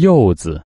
柚子。